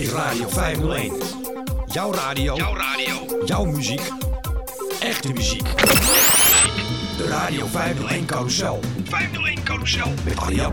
is Radio 501. Jouw radio. Jouw radio. Muziek. Echte muziek. De Radio 501 Carousel. 501 Carousel. Met Arjan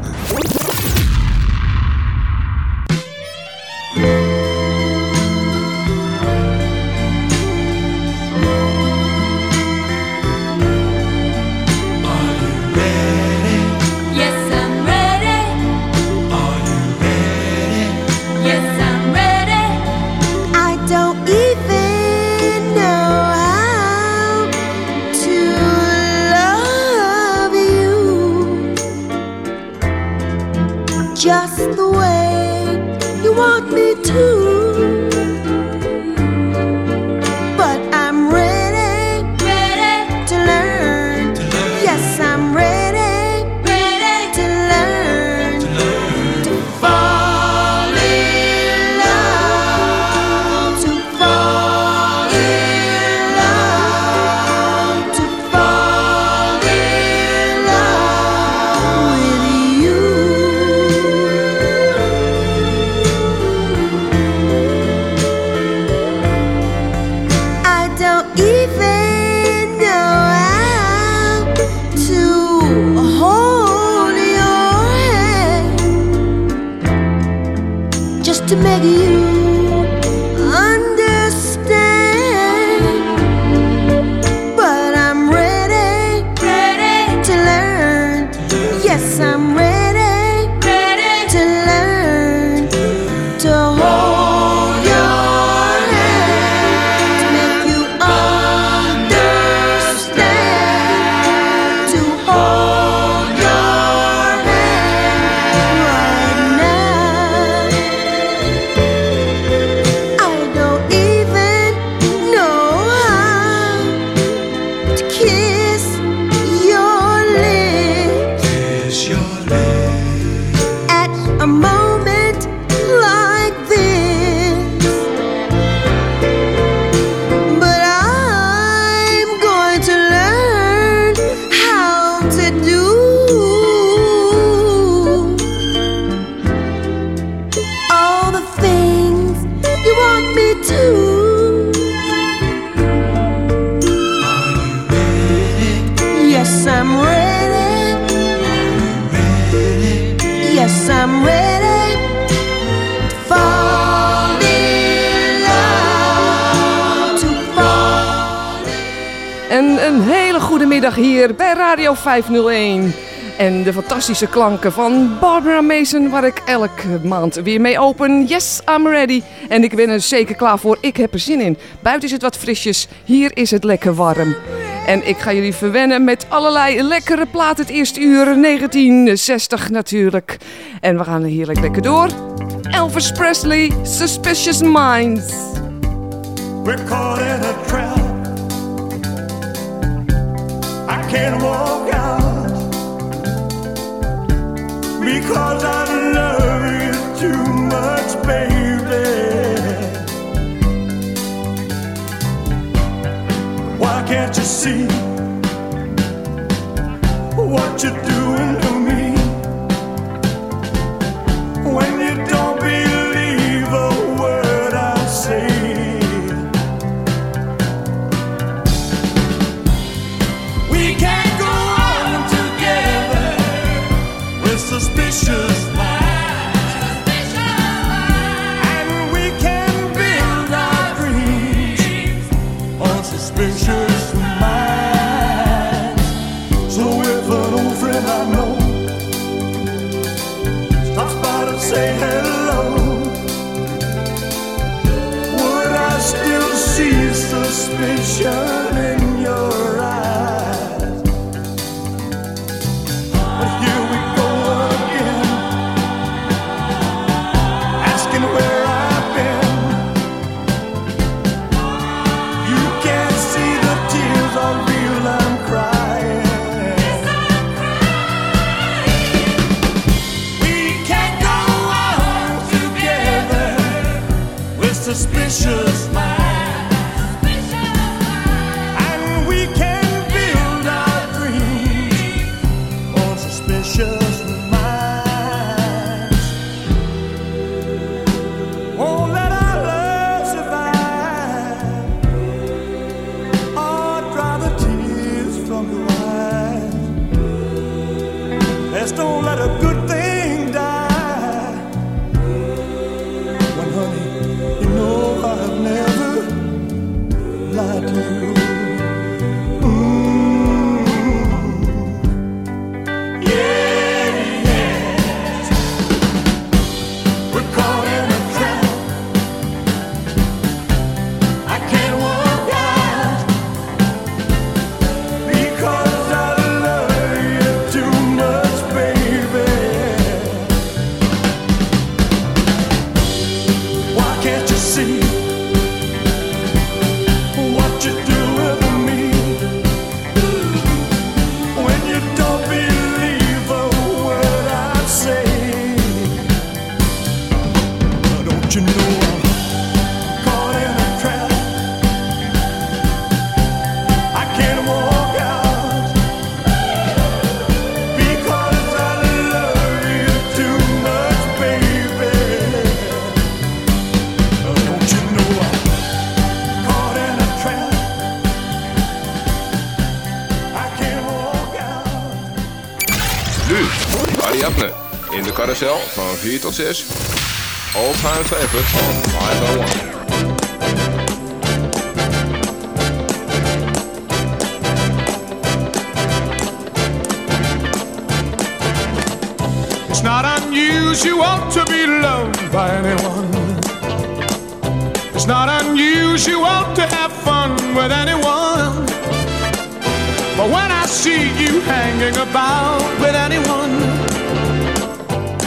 hier bij Radio 501. En de fantastische klanken van Barbara Mason, waar ik elke maand weer mee open. Yes, I'm ready. En ik ben er zeker klaar voor. Ik heb er zin in. Buiten is het wat frisjes, hier is het lekker warm. En ik ga jullie verwennen met allerlei lekkere platen. Het eerste uur 1960 natuurlijk. En we gaan er heerlijk lekker door. Elvis Presley, Suspicious Minds. We're in a trap. can walk out because I love you too much, baby. Why can't you see what you do? In van 4 tot 6. All time favorite van 501. It's not unusual to be loved by anyone. It's not unusual to have fun with anyone. But when I see you hanging about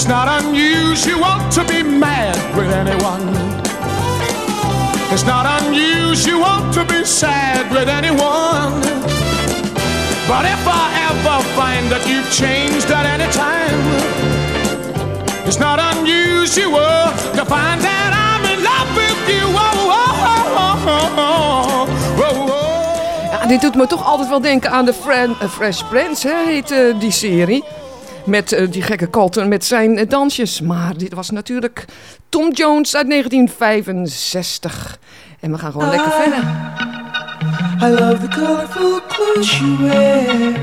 It's not unusual to be mad with anyone. It's not unusual to be sad with anyone. But if I ever find that you've changed at any time, it's not unusual to find that I'm in love with you. Oh, oh, oh. Ja, dit doet me toch altijd wel denken aan de Fran- eh, Fresh Prince, hè, heet eh, die serie. Met eh, die gekke Colton met zijn eh, dansjes. Maar dit was natuurlijk Tom Jones uit 1965. En we gaan gewoon lekker verder. I love the colorful clothes she wears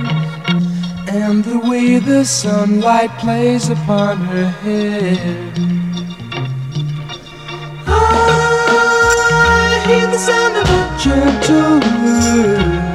and the way the sunlight plays upon her hair. I hear the sound of a gentle word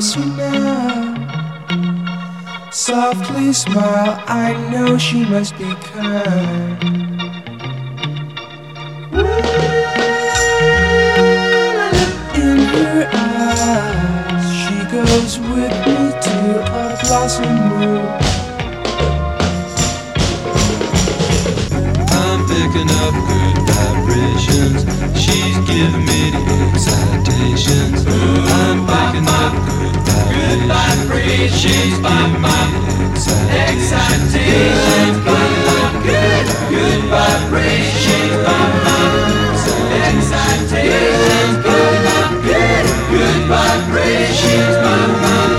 Somehow closer now. Softly smile, I know she must be kind. In her eyes, she goes with me to a blossom room. I'm picking up good vibrations. She's giving me the excitations. I'm picking up good vibrations. She's giving me the excitations. Good, good vibrations. Me the excitations. Good, good, good vibrations.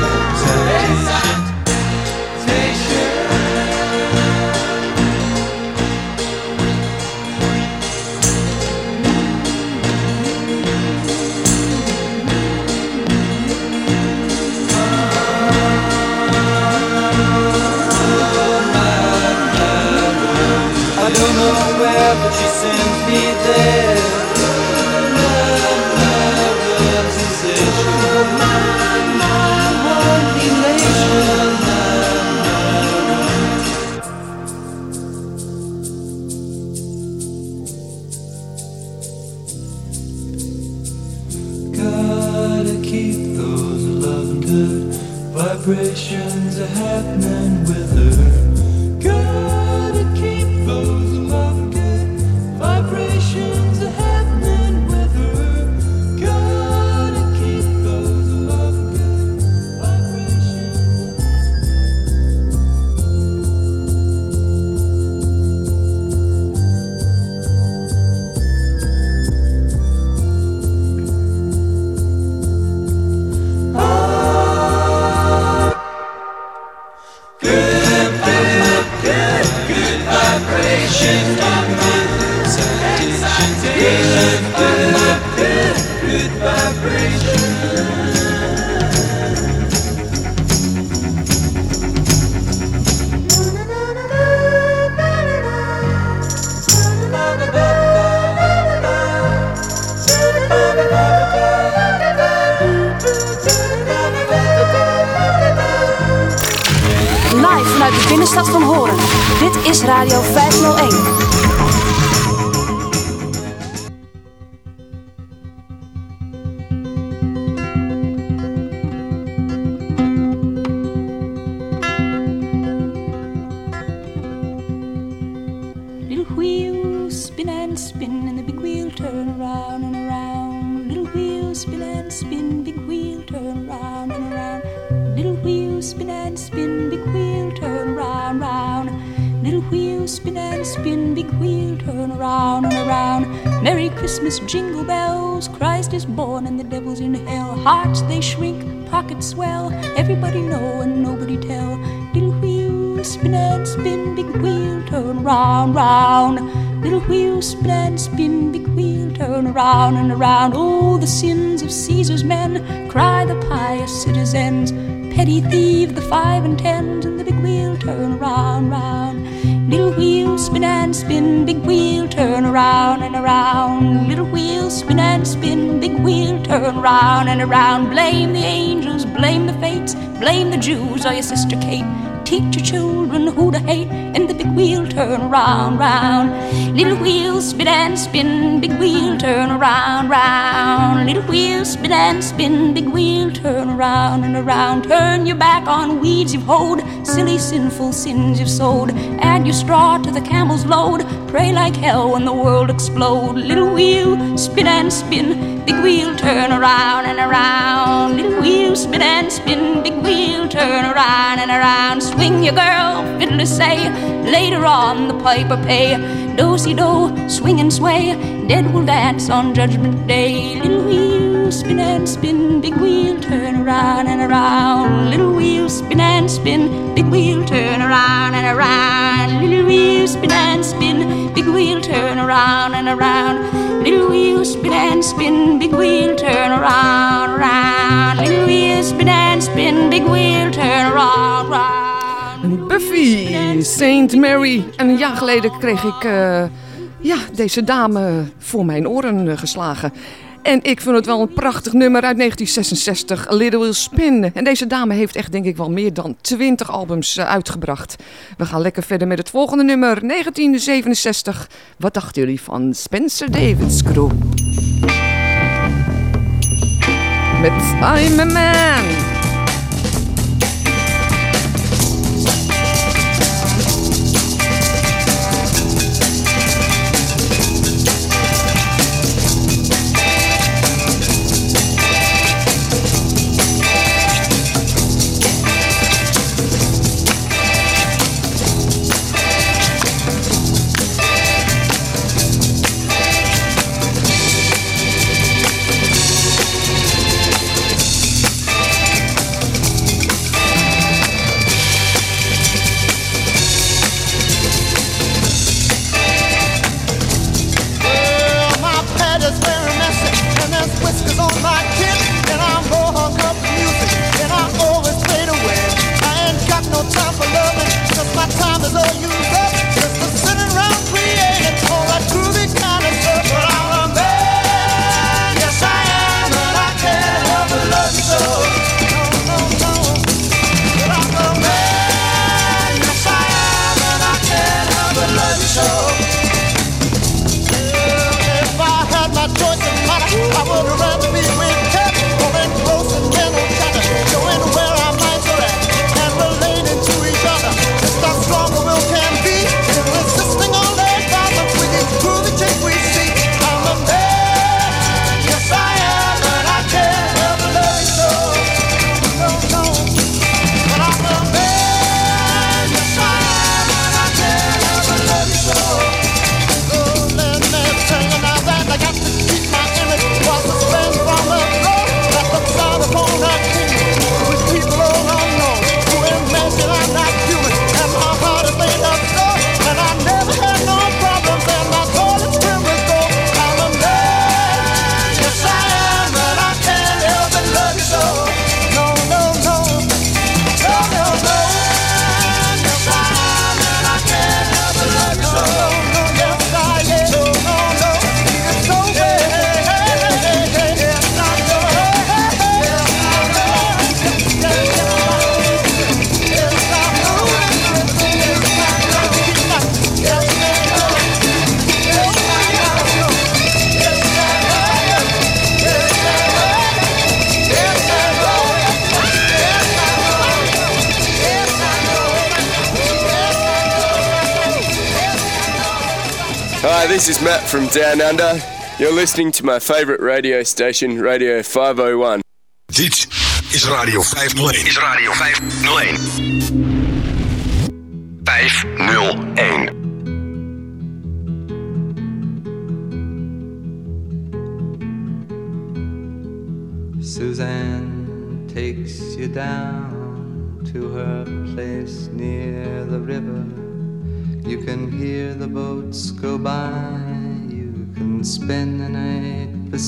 Wheel turn round and around. Blame the angels, blame the fates, blame the Jews oh, or your sister Kate. Teach your children who to hate, and the big wheel turn round, round. Little wheel spin and spin, big wheel turn around, round. Little wheel spin and spin, big wheel turn around and around. Turn your back on weeds you've hoed, silly sinful sins you've sowed. Add your straw to the camel's load. Pray like hell when the world explode. Little wheel spin and spin, big wheel turn around and around. Little wheel spin and spin, big wheel turn around and around. Swing your girl, fiddler say. Later on the piper pay. Do si do, swing and sway. Dead will dance on Judgment Day. Little wheel spin and spin, big wheel turn around and around. Little wheel spin and spin, big wheel turn around and around. Little wheel spin and spin, big wheel turn around and around. Little wheel spin and spin, big wheel turn around, around. Little wheel spin and spin, big wheel turn around, round. Buffy, Saint Mary. En een jaar geleden kreeg ik eh, ja, deze dame voor mijn oren eh, geslagen. En ik vind het wel een prachtig nummer uit 1966, A Little Will Spin. En deze dame heeft echt denk ik wel meer dan 20 albums eh, uitgebracht. We gaan lekker verder met het volgende nummer, 1967. Wat dachten jullie van Spencer Davis Crew? Met I'm a Man. From Down Under. You're listening to my favourite radio station, Radio 501. Dit is Radio 501. Is Radio 501. 501.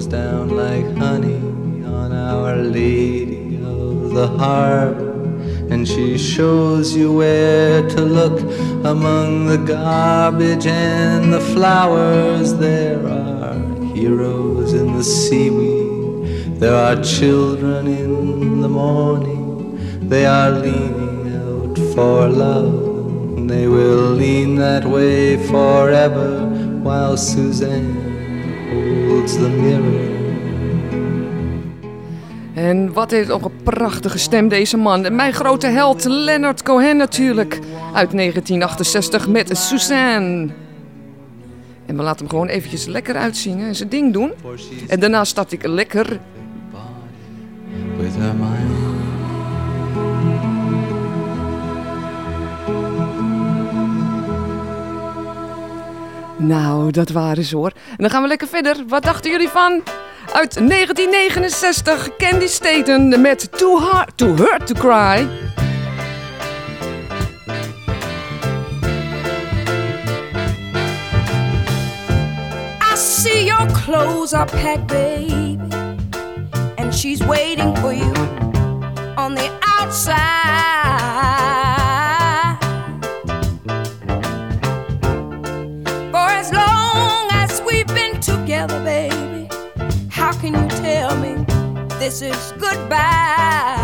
pours down like honey on Our Lady of the Harbor. And she shows you where to look among the garbage and the flowers. There are heroes in the seaweed, there are children in the morning. They are leaning out for love. And They will lean that way forever while Suzanne holds the mirror. En wat heeft ook een prachtige stem deze man. Mijn grote held Leonard Cohen natuurlijk. Uit 1968 met Suzanne. En we laten hem gewoon eventjes lekker uitzingen en zijn ding doen. En daarna start ik lekker with her mind. Nou, dat waren ze hoor. En dan gaan we lekker verder. Wat dachten jullie van? Uit 1969, Candy Staten met Too to Hurt to Cry. I see your clothes are packed, baby, and she's waiting for you on the outside. kisses goodbye.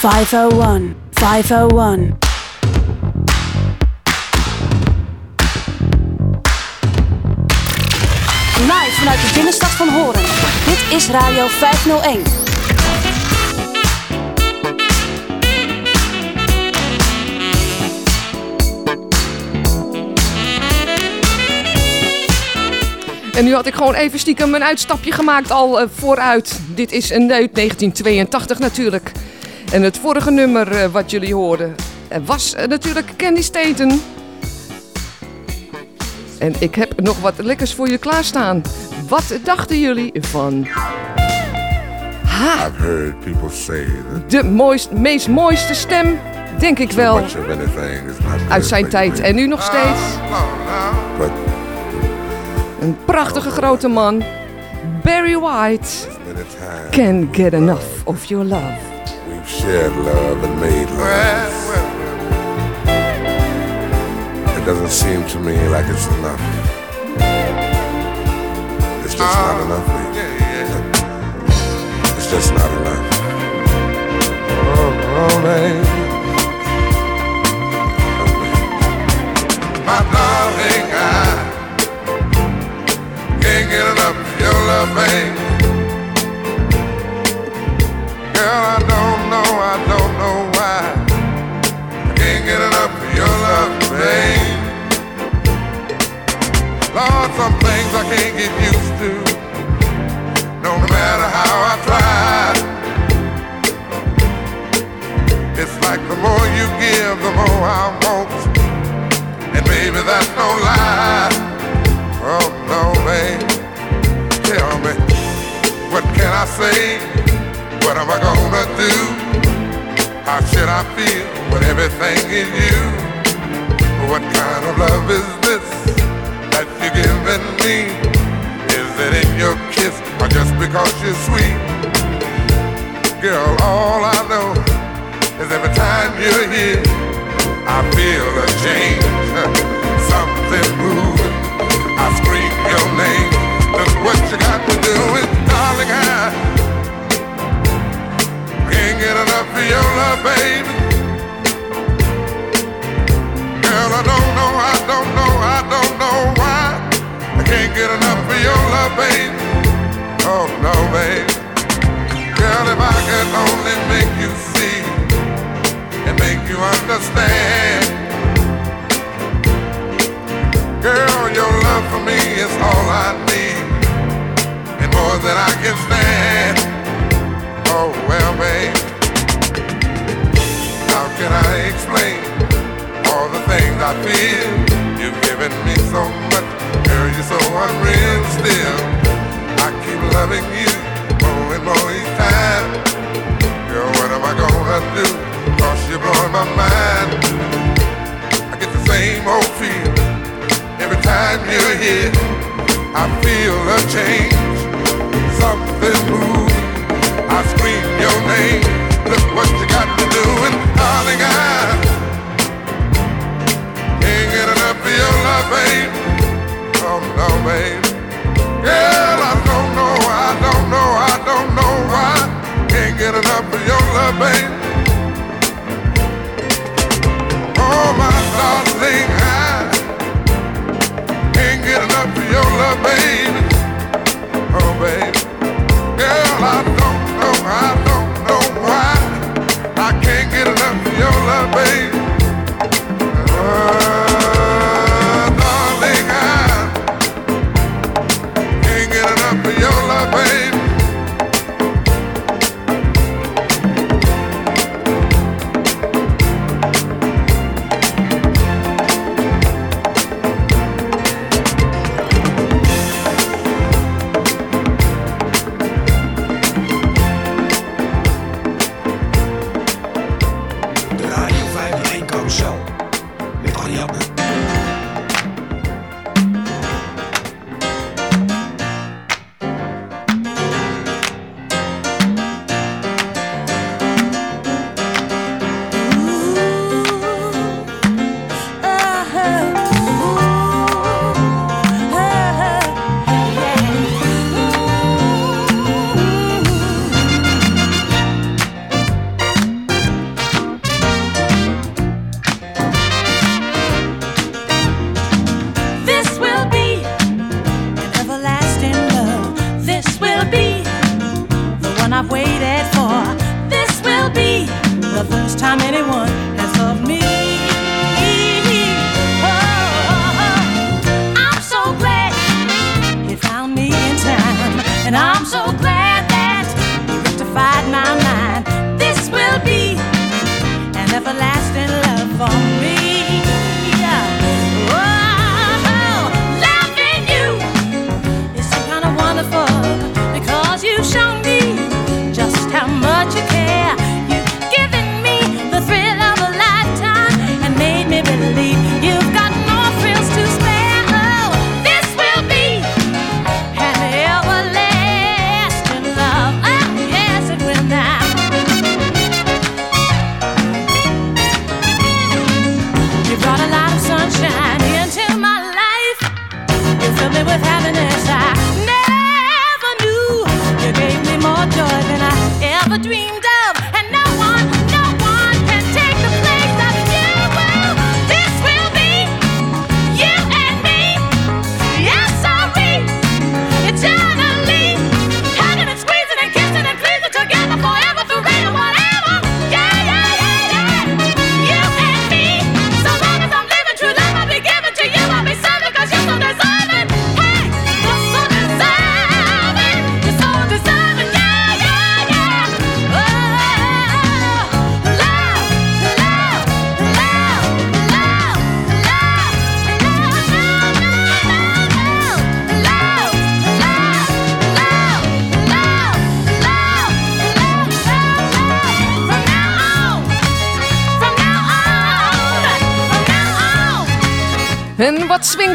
501, 501. Live vanuit de binnenstad van Horen. Dit is Radio 501. En nu had ik gewoon even stiekem een uitstapje gemaakt al eh, vooruit. Dit is een neut 1982 natuurlijk. En het vorige nummer eh, wat jullie hoorden eh, was eh, natuurlijk Candy Staten. En ik heb nog wat lekkers voor je klaarstaan. Wat dachten jullie van... Ha! People say. De mooist, meest mooiste stem, denk ik wel. Uit zijn tijd en nu nog steeds. Een prachtige grote man. Barry White. Can't get enough of your love. shared love and made love. It doesn't seem to me like it's enough. It's just uh, not oh. enough. It's just not enough. Oh, oh,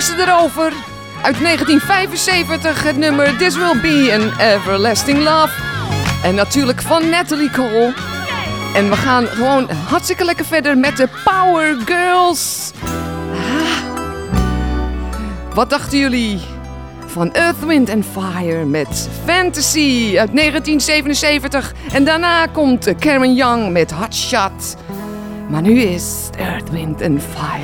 ze erover. Uit 1975 het nummer This Will Be An Everlasting Love. En natuurlijk van Natalie Cole. En we gaan gewoon hartstikke lekker verder met de Power Girls. Ah. Wat dachten jullie van Earth, Wind and Fire met Fantasy uit 1977? En daarna komt Karen Young met Hot Shot. Maar nu is Earth, Wind and Fire.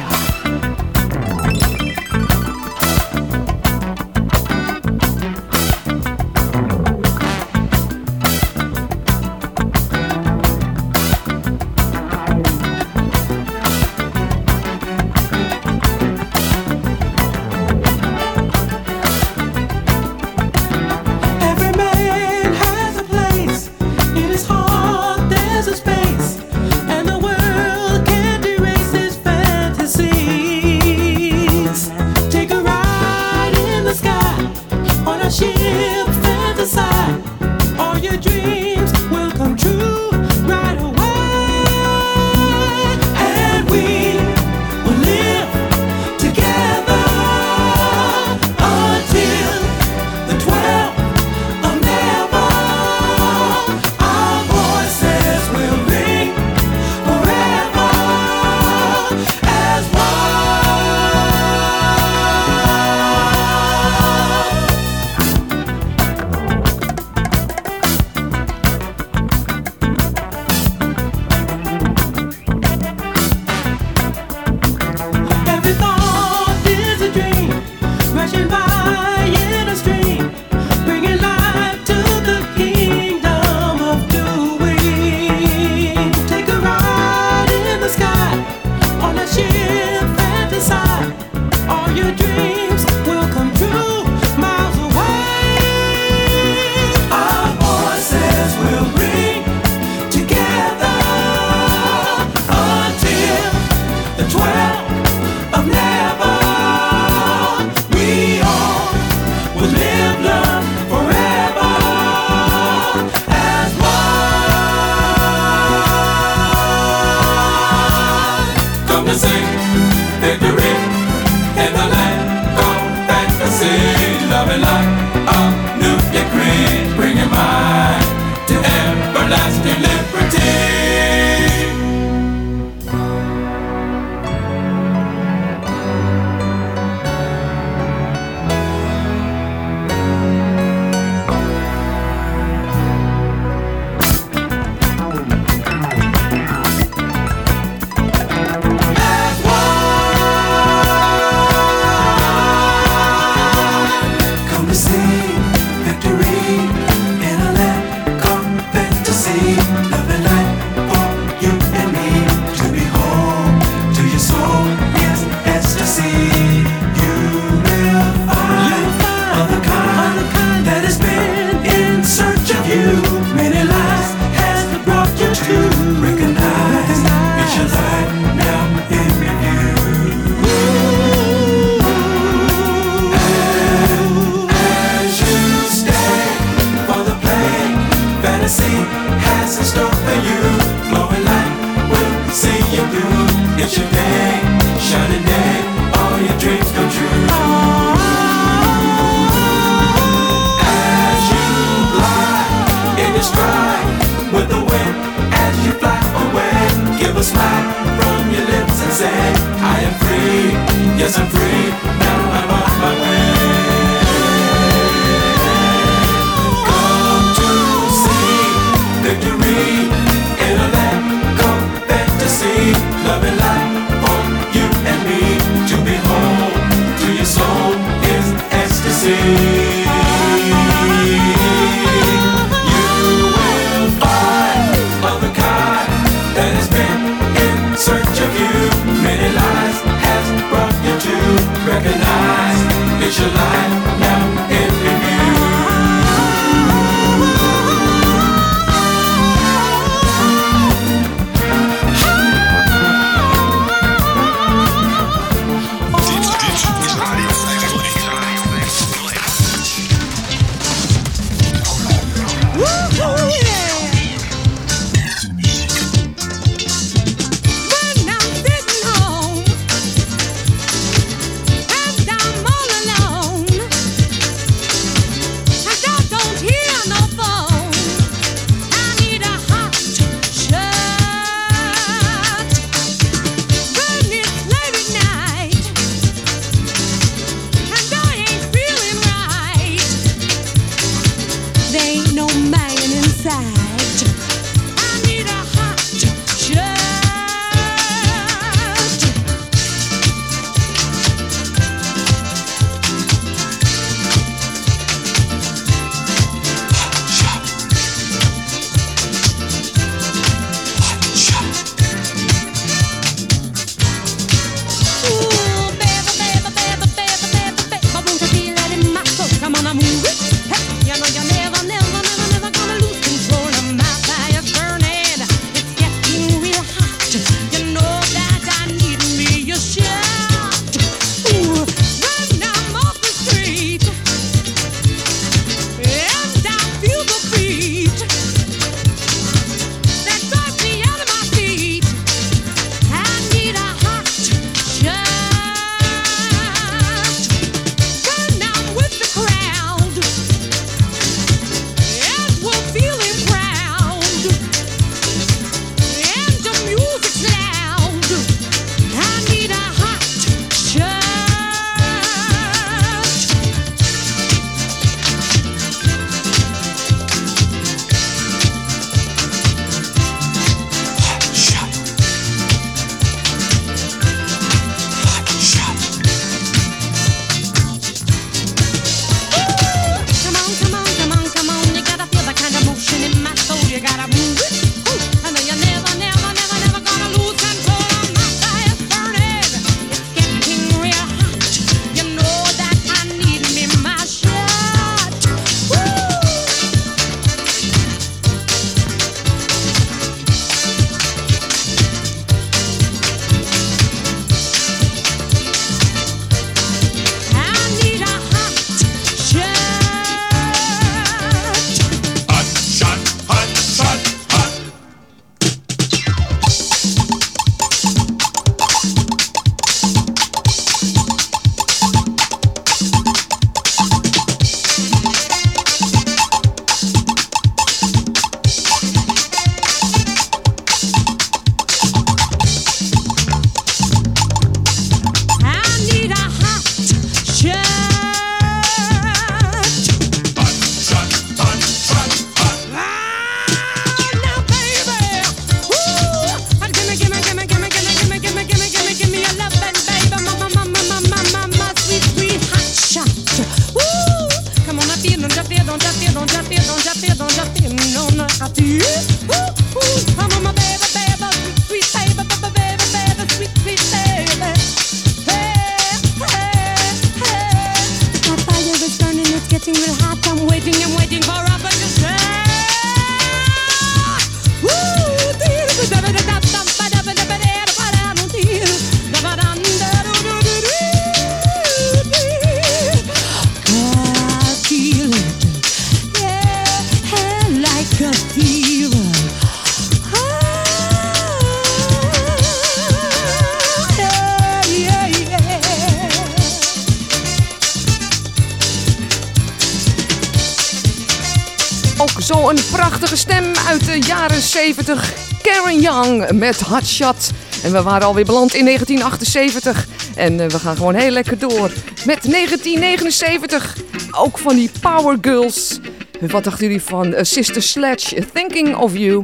uit de jaren 70. Karen Young met Hot Shot. En we waren alweer beland in 1978. En eh, we gaan gewoon heel lekker door met 1979. Ook van die Power Girls. Wat dachten jullie van eh, Sister Sledge, Thinking of You?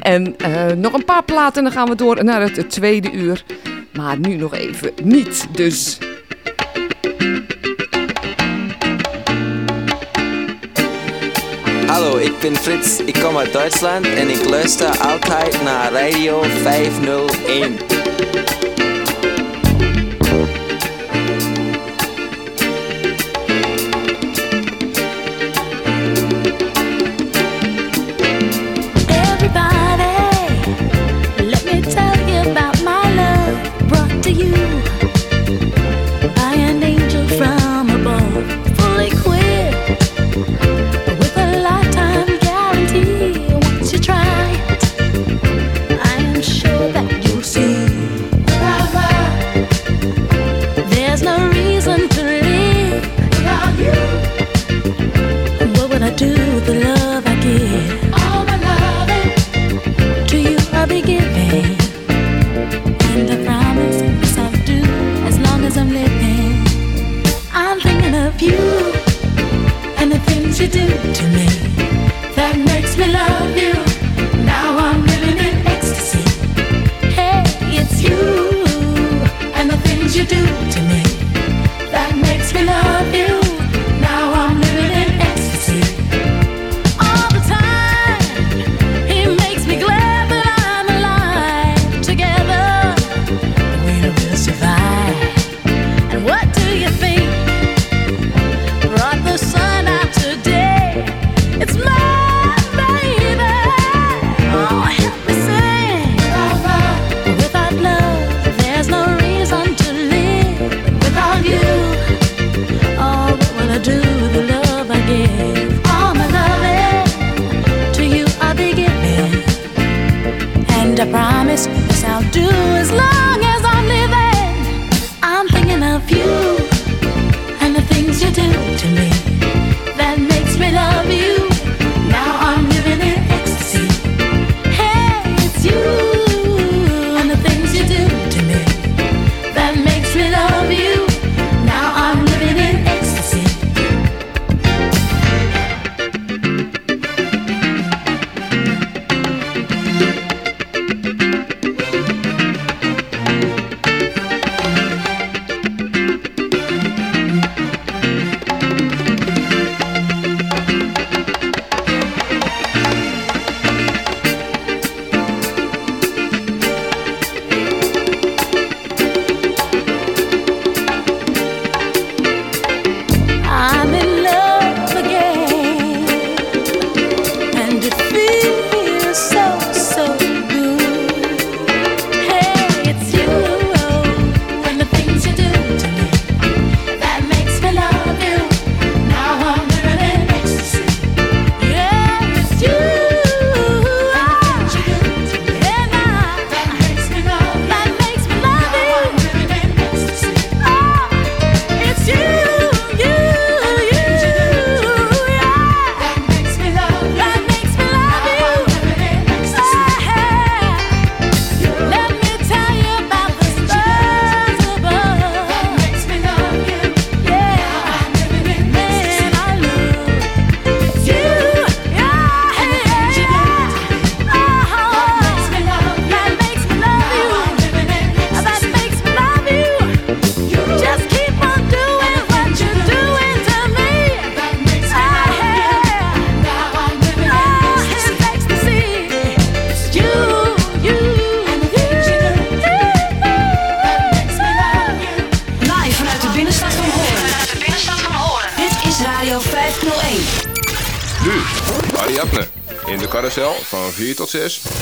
En eh, nog een paar platen en dan gaan we door naar het tweede uur. Maar nu nog even niet, dus... ik ben Frits, ik kom uit Duitsland en ik luister altijd naar Radio 501. succes.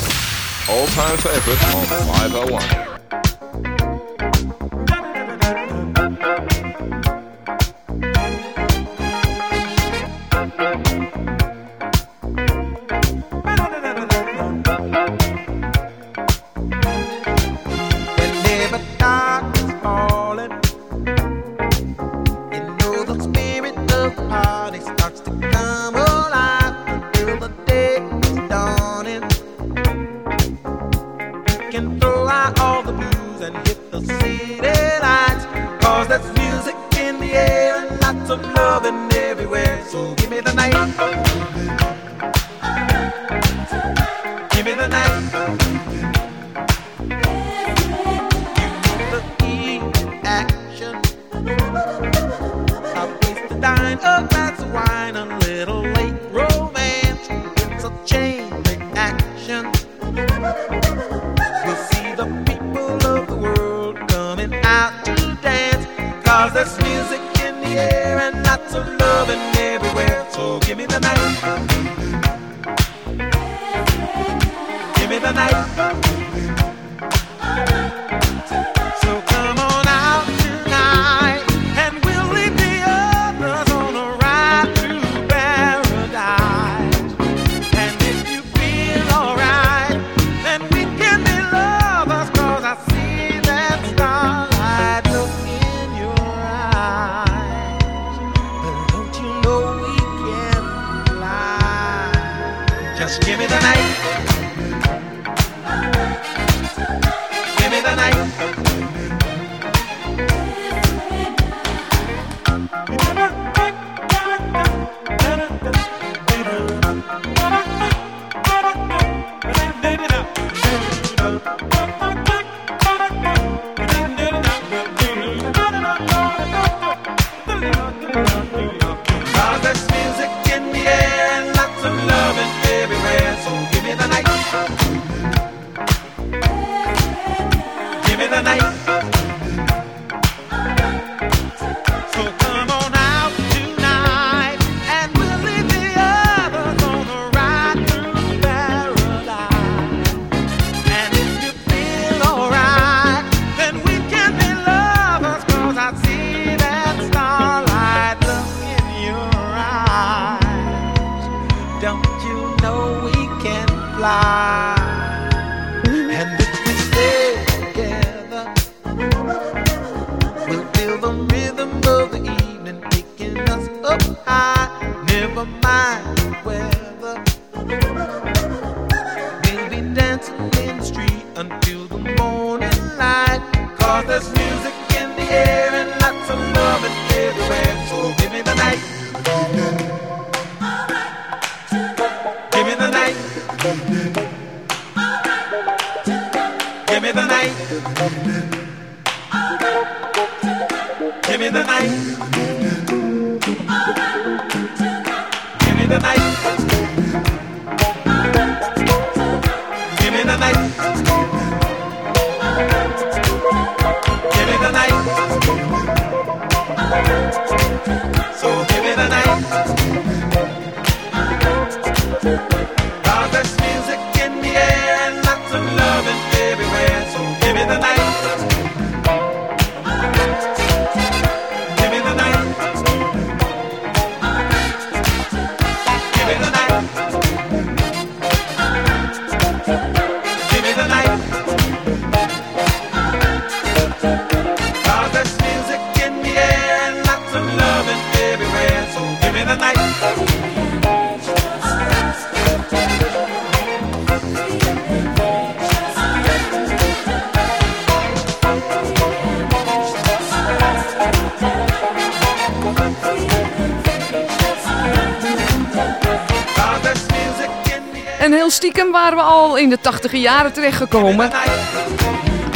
In de tachtige jaren terechtgekomen.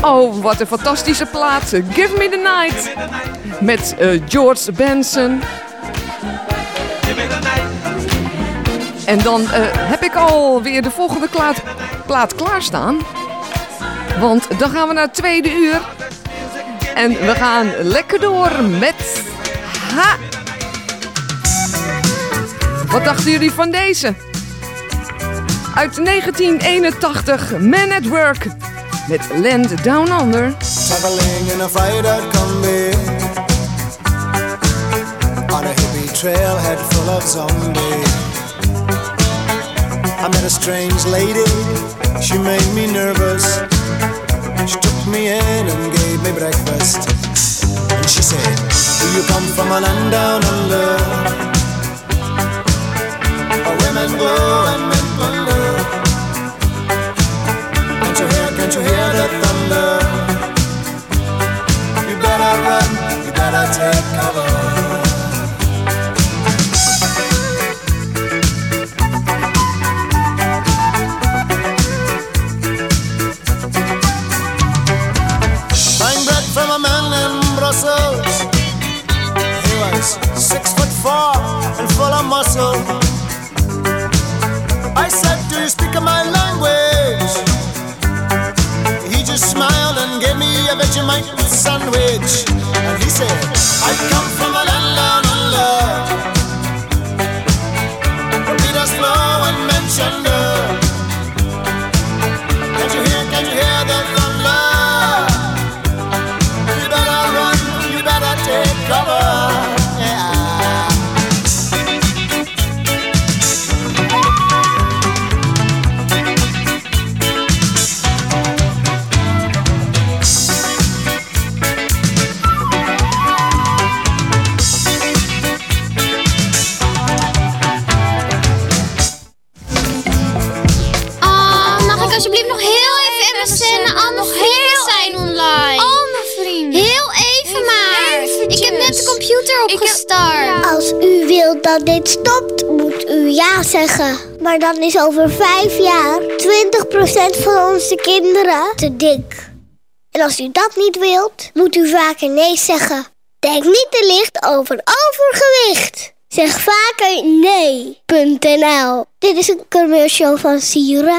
Oh, wat een fantastische plaat. Give Me The Night. Met eh, George Benson. En dan eh, heb ik alweer de volgende plaat, plaat klaarstaan. Want dan gaan we naar het tweede uur. En we gaan lekker door met... Ha! Wat dachten jullie van deze? Uit 1981, Man at Work. Met Land Down Under. Traveling in a fried out combi On a hippie trailhead full of zombies. I met a strange lady, she made me nervous. She took me in and gave me breakfast. And she said, do you come from a land down under? Where women go and hear, the thunder You better run, you better take cover. From a man in Brussels. He was six foot four and full of muscle. I said, Do you speak of my language? sandwich. And he said, I come Maar dan is over vijf jaar 20% van onze kinderen te dik. En als u dat niet wilt, moet u vaker nee zeggen. Denk niet te licht over overgewicht. Zeg vaker nee.nl. Dit is een commercial van Sieren.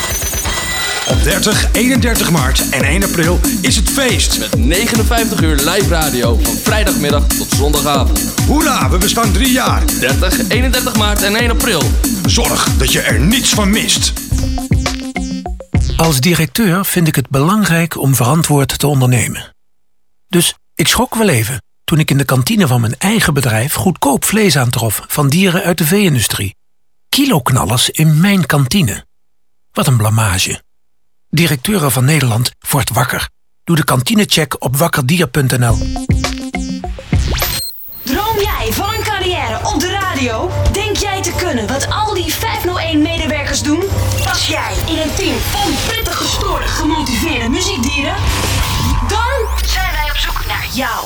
Op 30, 31 maart en 1 april is het feest. Met 59 uur live radio van vrijdagmiddag tot zondagavond. Hoera, we bestaan drie jaar. 30, 31 maart en 1 april. Zorg dat je er niets van mist. Als directeur vind ik het belangrijk om verantwoord te ondernemen. Dus ik schrok wel even toen ik in de kantine van mijn eigen bedrijf goedkoop vlees aantrof van dieren uit de vee-industrie. Kiloknallers in mijn kantine. Wat een blamage. Directeuren van Nederland wordt wakker. Doe de kantinecheck op wakkerdier.nl. Droom jij van een carrière op de radio? Denk jij te kunnen wat al die 501-medewerkers doen? Pas jij in een team van prettig gestoorde, gemotiveerde muziekdieren? Dan zijn wij op zoek naar jou.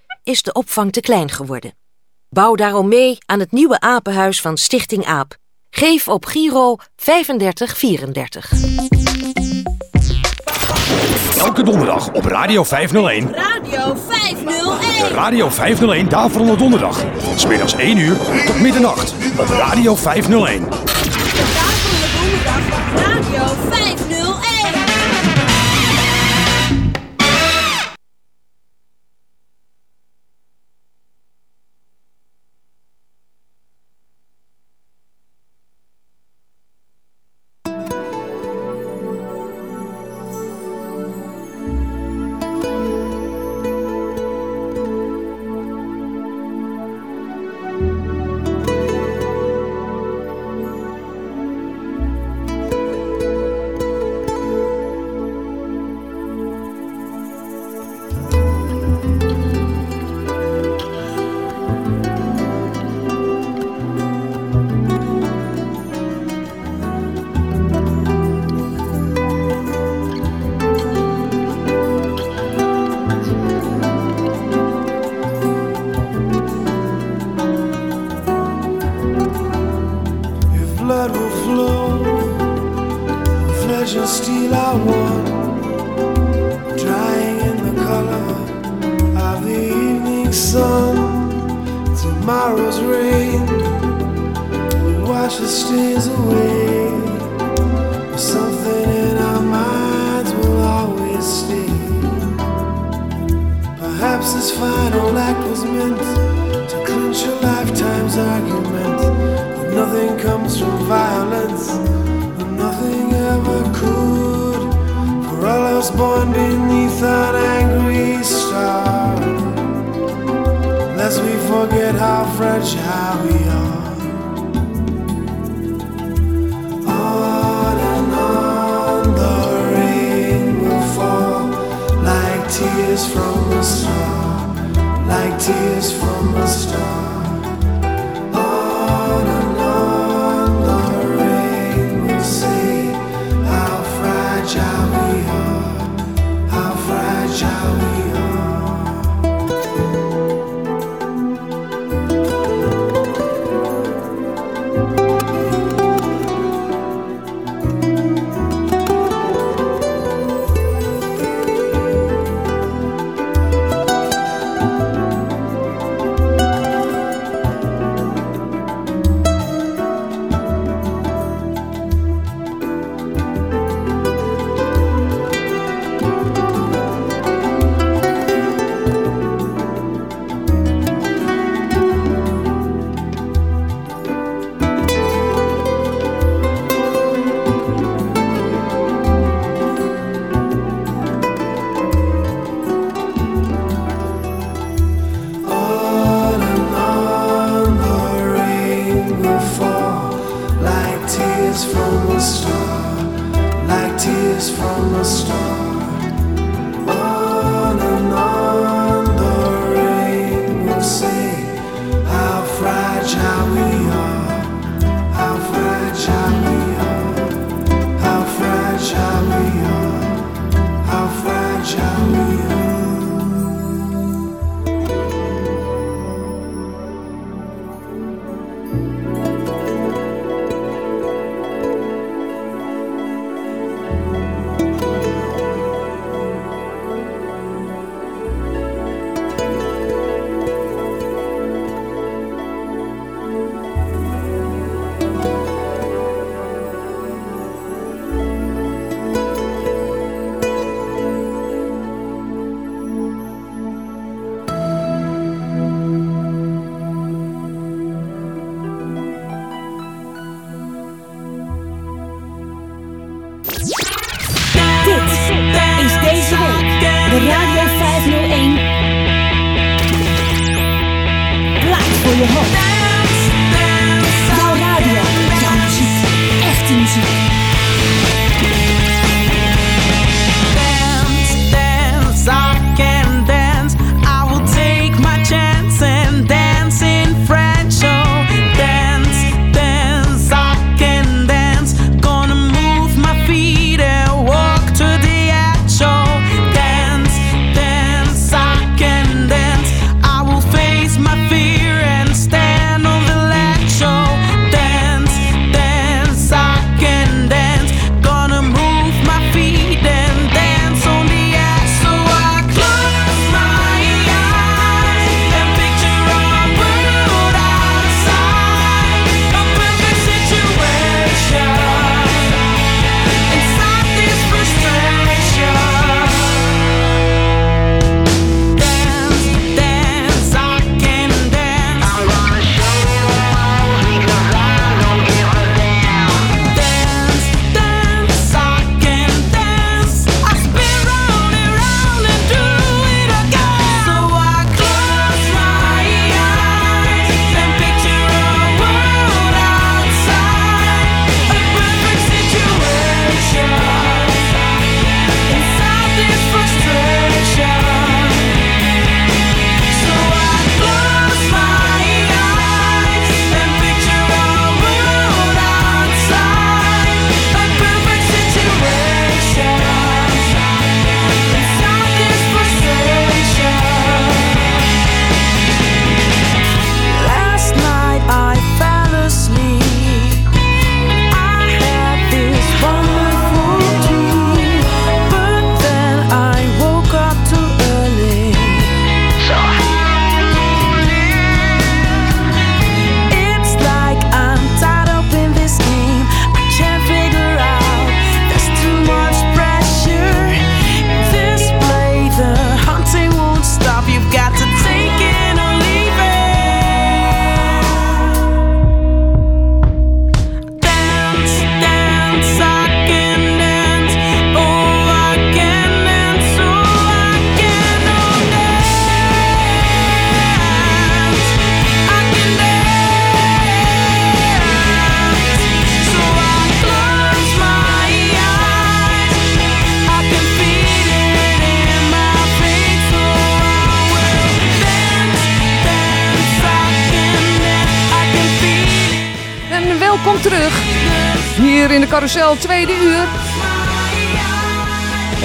is de opvang te klein geworden. Bouw daarom mee aan het nieuwe apenhuis van Stichting AAP. Geef op Giro 3534. Elke donderdag op Radio 501. Radio 501. De Radio 501 Daverende Donderdag. Van smiddags 1 uur tot middernacht op Radio 501.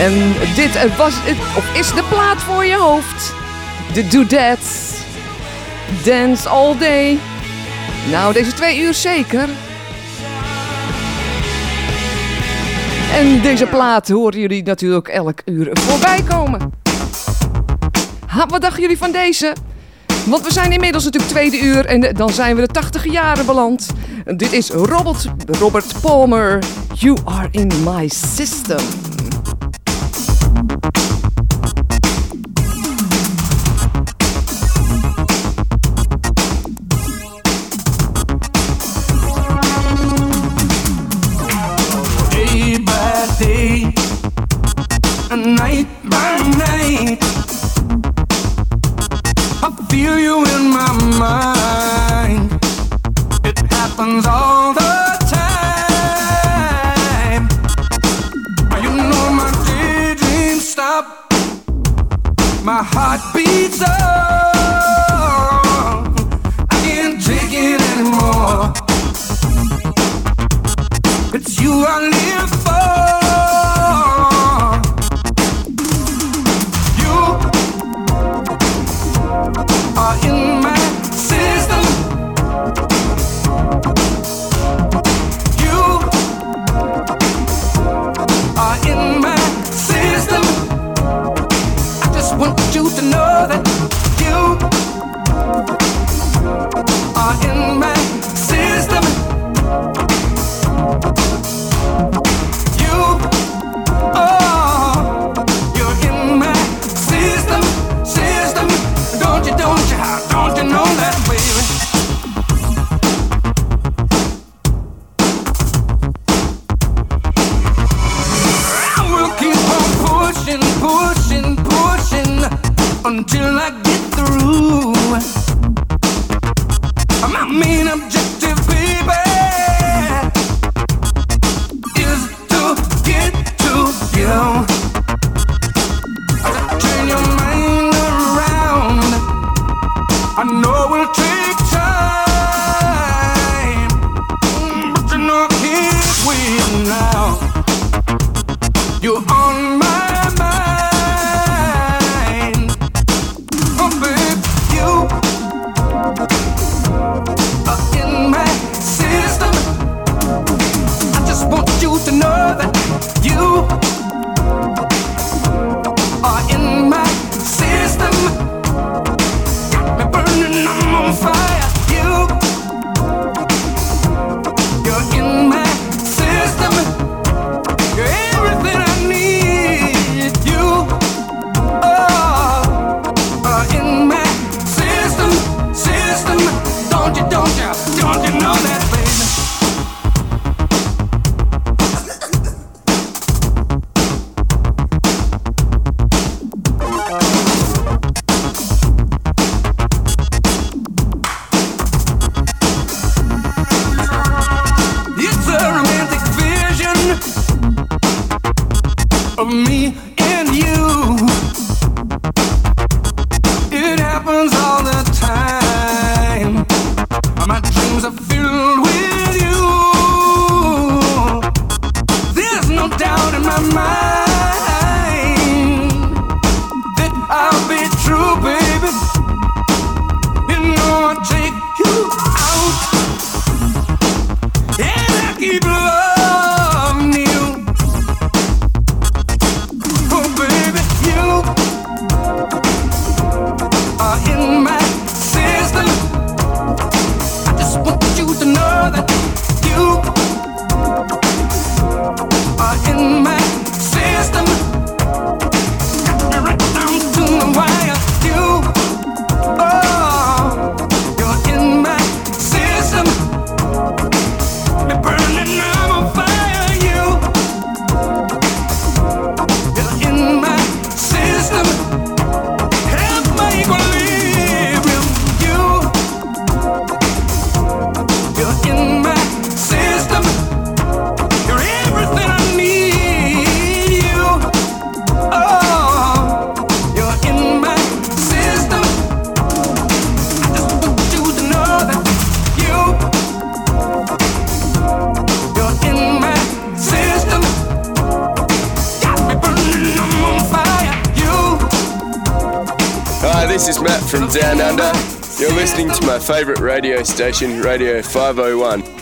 En dit was, of is de plaat voor je hoofd. De Dudettes. Dance all day. Nou, deze twee uur zeker. En deze plaat horen jullie natuurlijk elk uur voorbij komen. Wat dachten jullie van deze? Want we zijn inmiddels natuurlijk tweede uur en dan zijn we de tachtige jaren beland. Dit is Robert, Robert Palmer. You are in my system. Thank you. Radio station, Radio 501.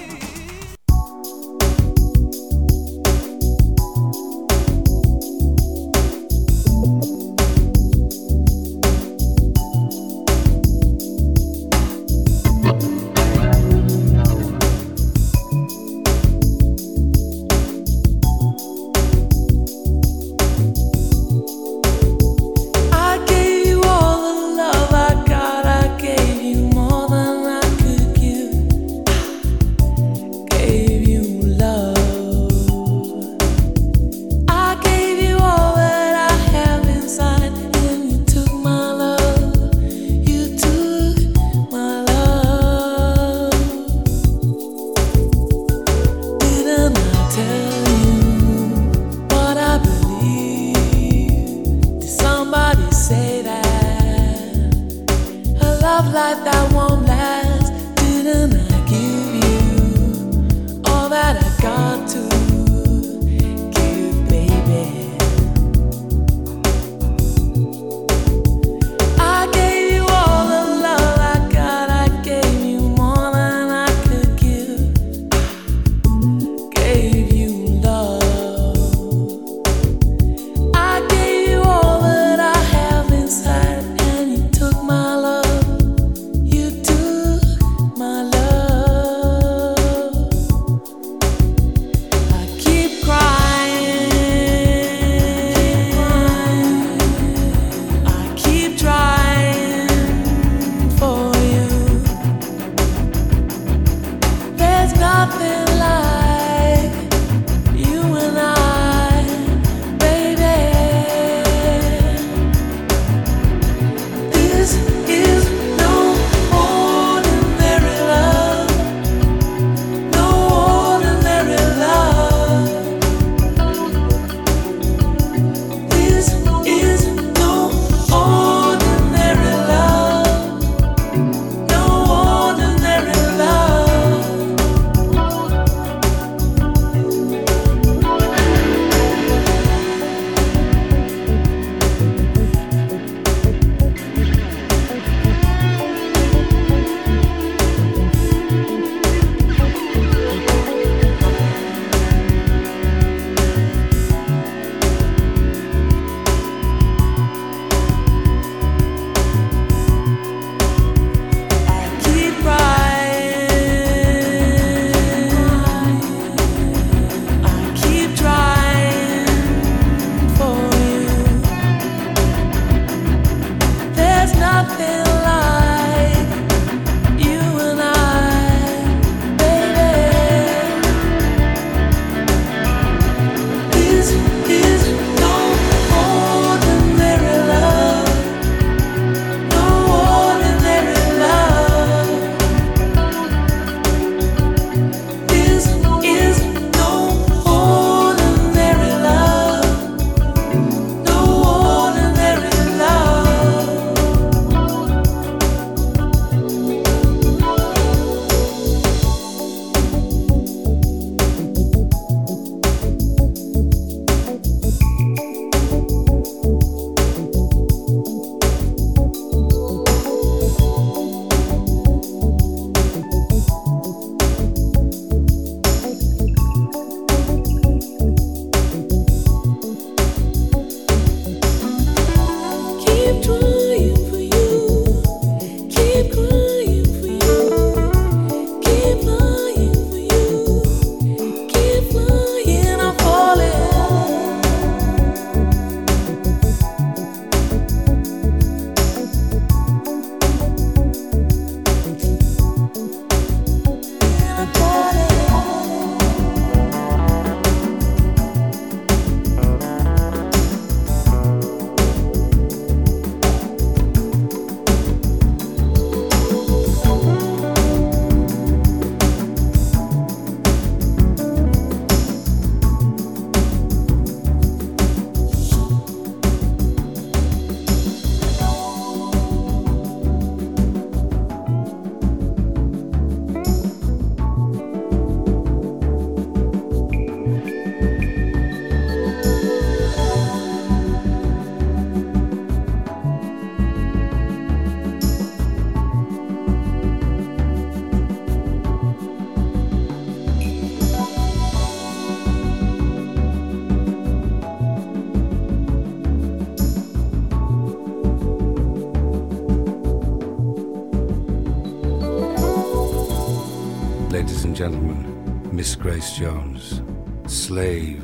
Jones, slave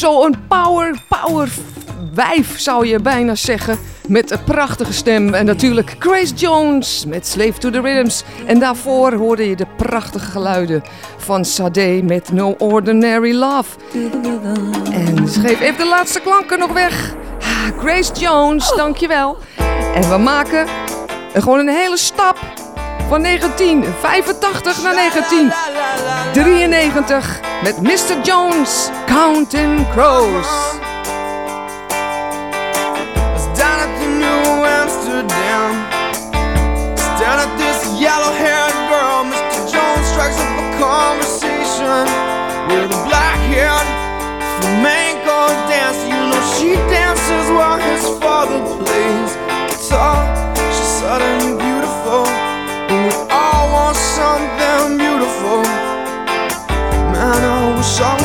Ook zo een power, power wijf zou je bijna zeggen. Met een prachtige stem. En natuurlijk Grace Jones met Slave to the Rhythms. En daarvoor hoorde je de prachtige geluiden van Sade met No Ordinary Love. En ze geeft even de laatste klanken nog weg. Ah, Grace Jones, dankjewel. En we maken gewoon een hele stap van 1985 naar 1993 met Mr. Jones, Counting Crows. Amsterdam. Girl. Jones conversation she dances while his father plays guitar. She's something beautiful. Man, I wish I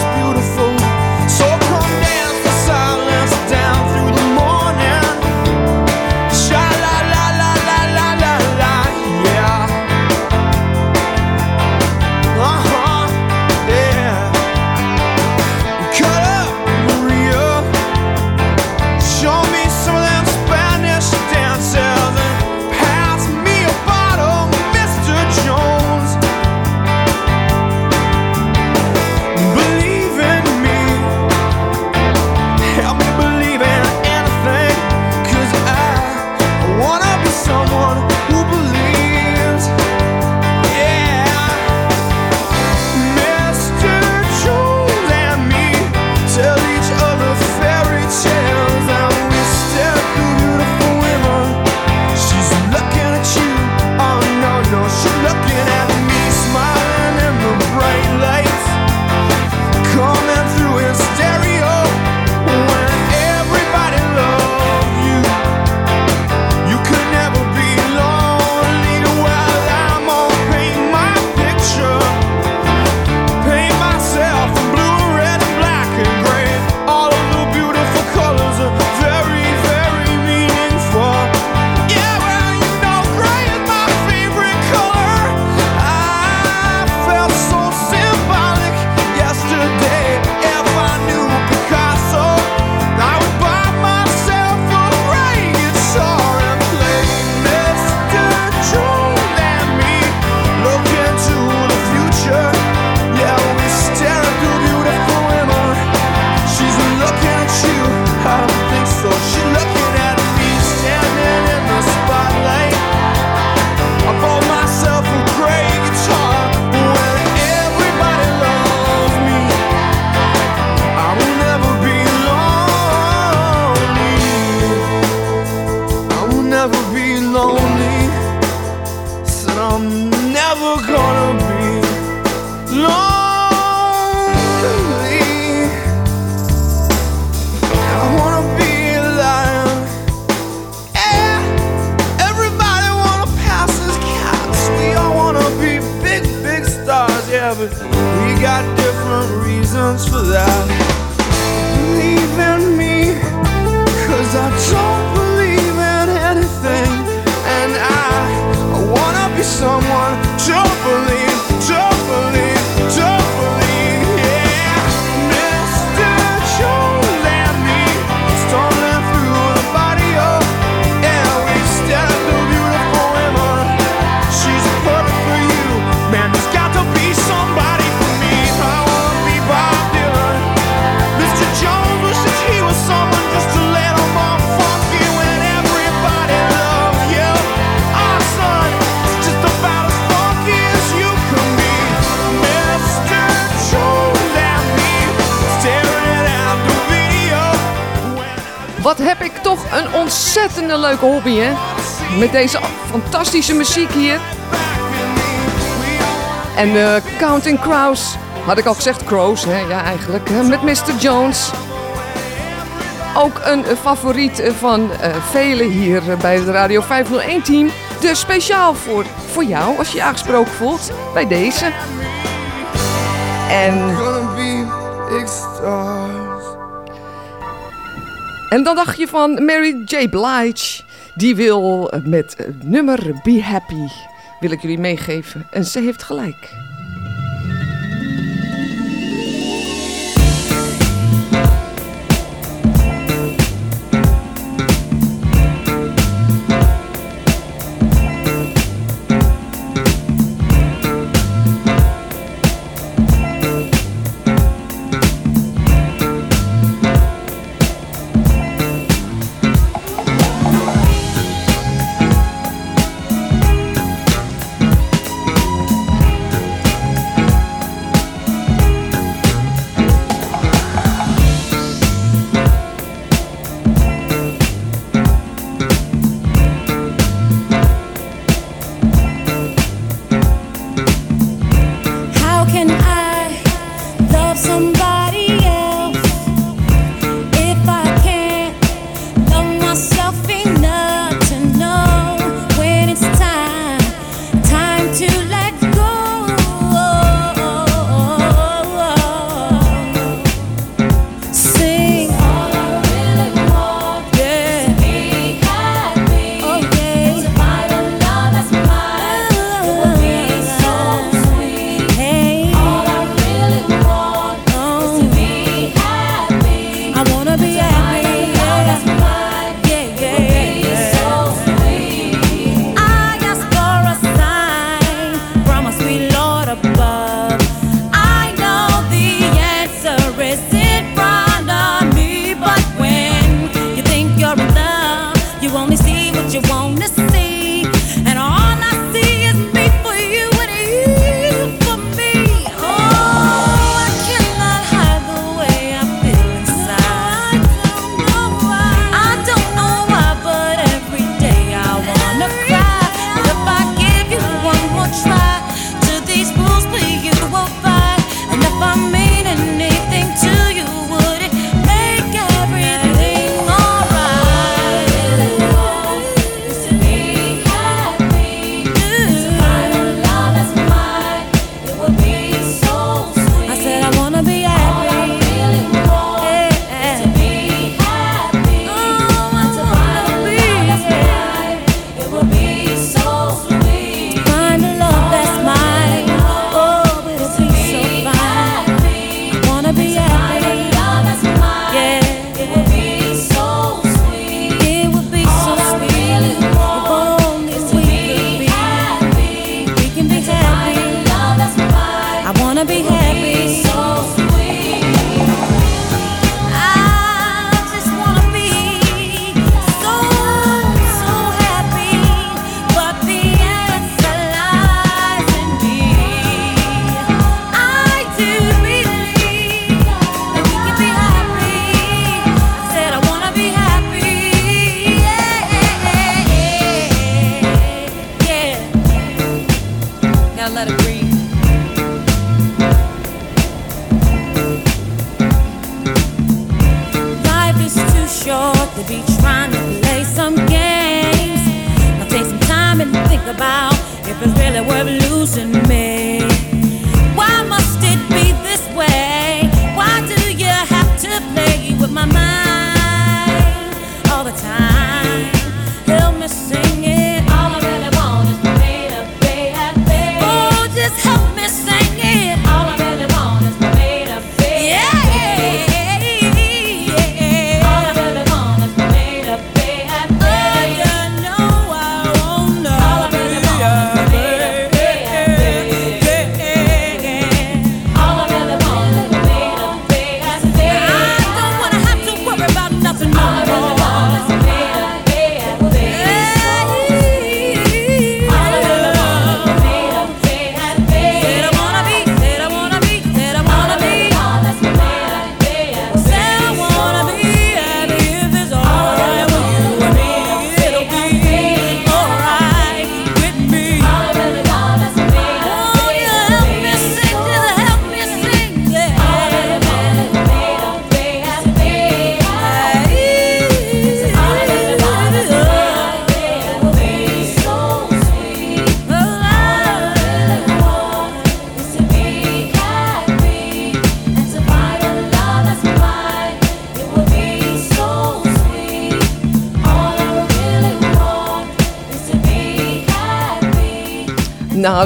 hobby, hè? Met deze fantastische muziek hier. En uh, Counting Crows, had ik al gezegd, Crows, hè? Ja, eigenlijk. Met Mr. Jones. Ook een favoriet eh, van uh, velen hier bij het Radio 501-team. Dus speciaal voor, voor jou, als je je aangesproken voelt, bij deze. En En dan dacht je van Mary J. Blige, die wil eh, met eh, nummer Be Happy, wil ik jullie meegeven. En ze heeft gelijk.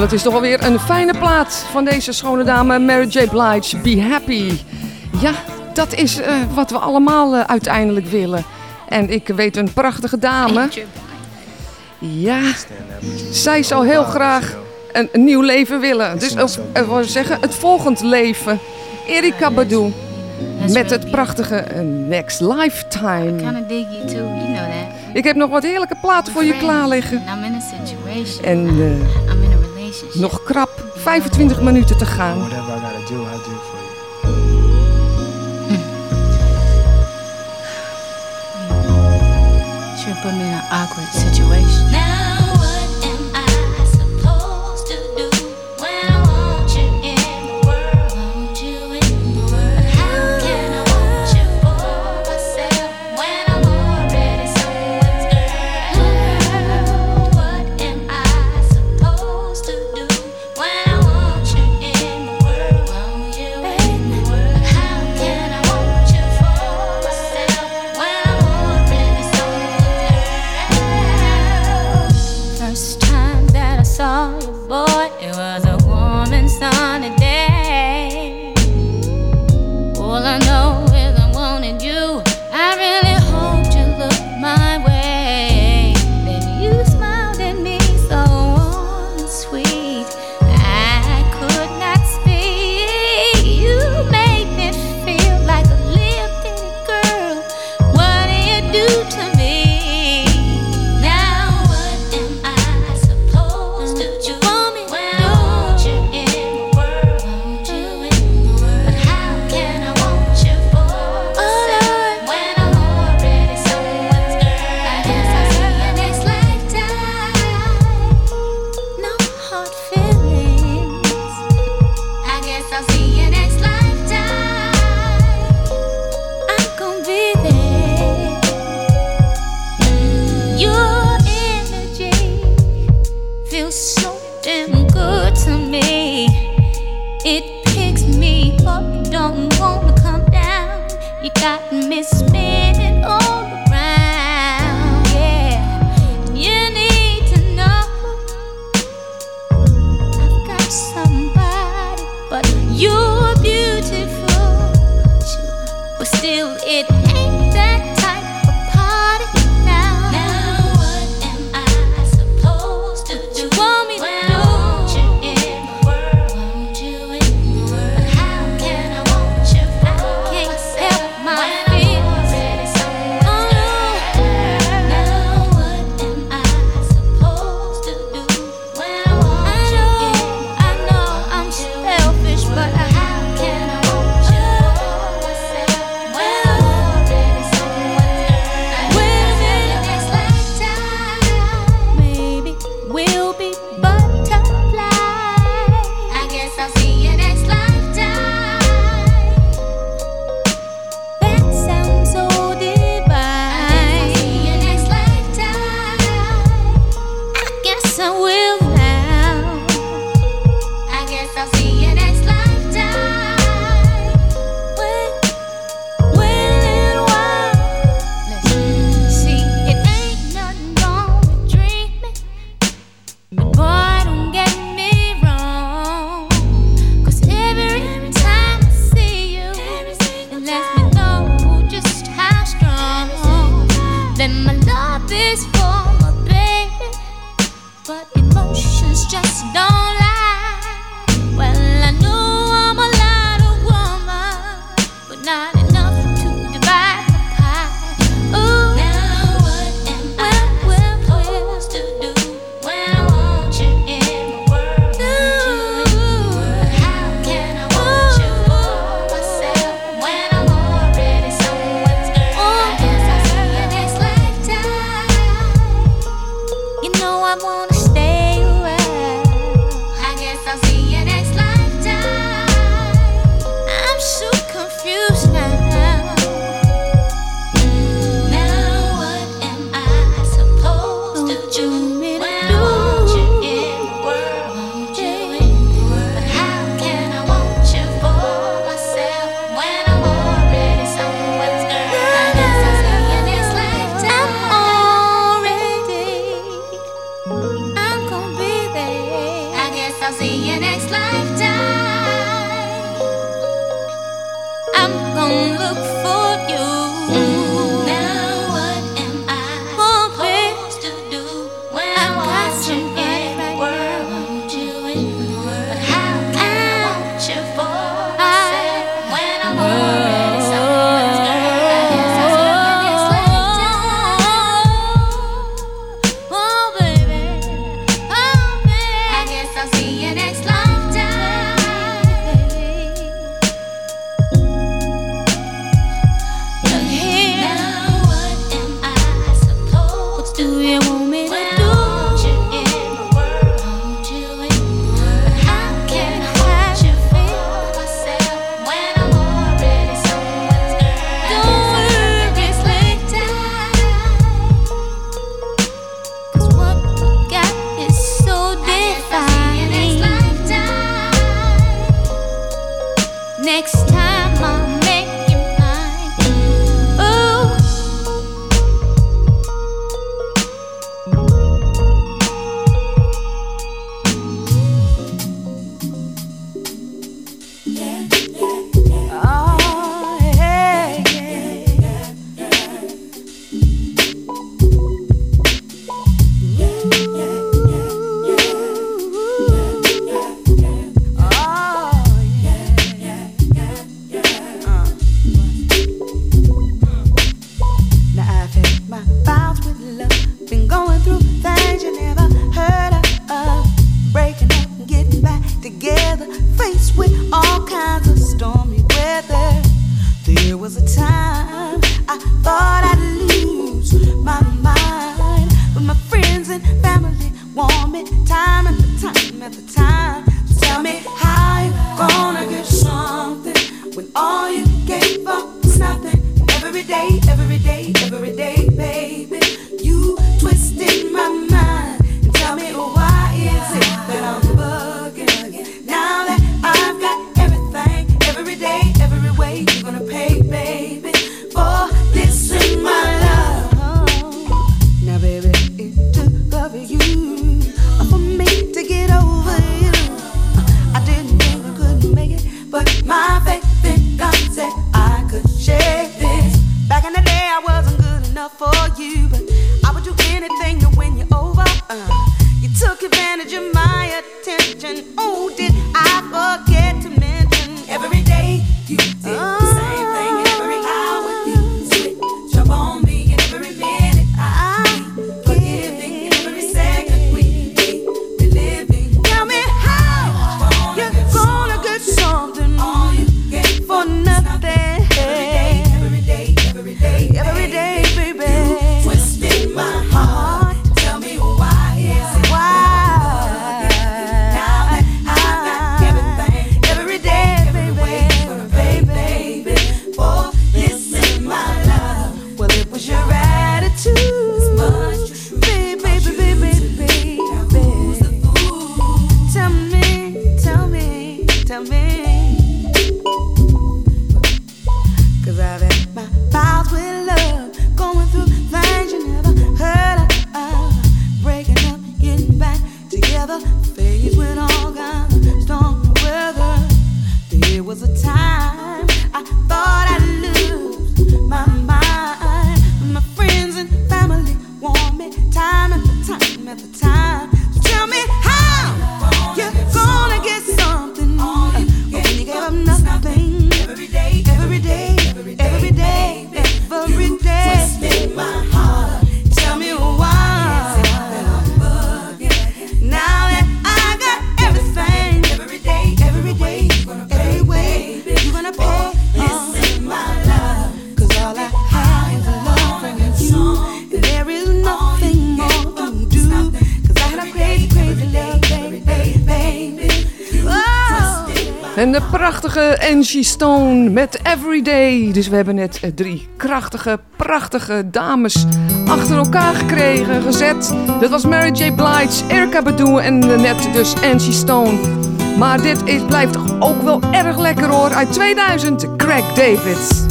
Nou, dat is toch alweer een fijne plaat van deze schone dame Mary J. Blige, Be Happy. Ja, dat is eh, wat we allemaal eh, uiteindelijk willen. En ik weet een prachtige dame. Ja, zij zou heel graag een, nieuw leven willen. Dus of, uh, eh, zeggen, het volgend leven. Erika Badu met het prachtige Next Lifetime. Ik heb nog wat heerlijke platen voor je klaar liggen. En... Nog krap 25 minuten te gaan. Whatever I gotta do, I'll put me hm. in an awkward situation. Now. Stone met Everyday. Dus we hebben net eh, drie krachtige, prachtige dames achter elkaar gekregen, gezet. Dat was Mary J. Blige, Erica Badu en eh, net dus Angie Stone. Maar dit is, blijft ook wel erg lekker hoor. Uit 2000, Craig David.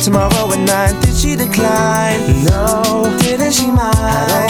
tomorrow at nine. Did she decline? No. Didn't she mind?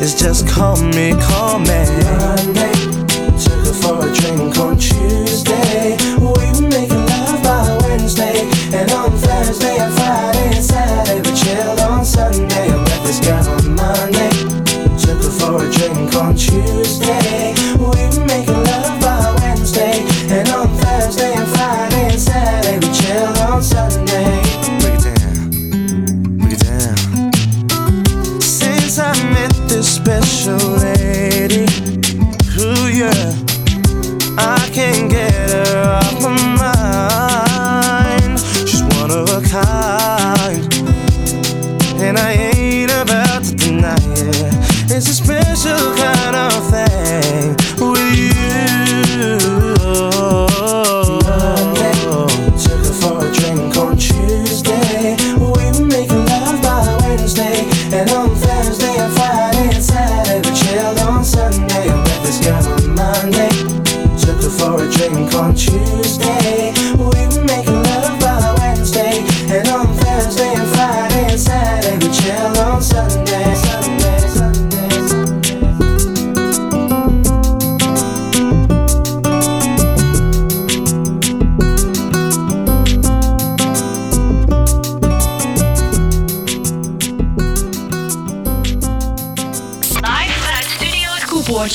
is just call me, call me. Monday, took her for a drink on Tuesday. We were making love by Wednesday, and on Thursday and Friday and Saturday we chilled on Sunday. I met this girl on Monday, took her for a drink on Tuesday.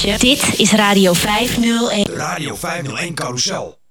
Dit is Radio 501. Radio 501 Carousel.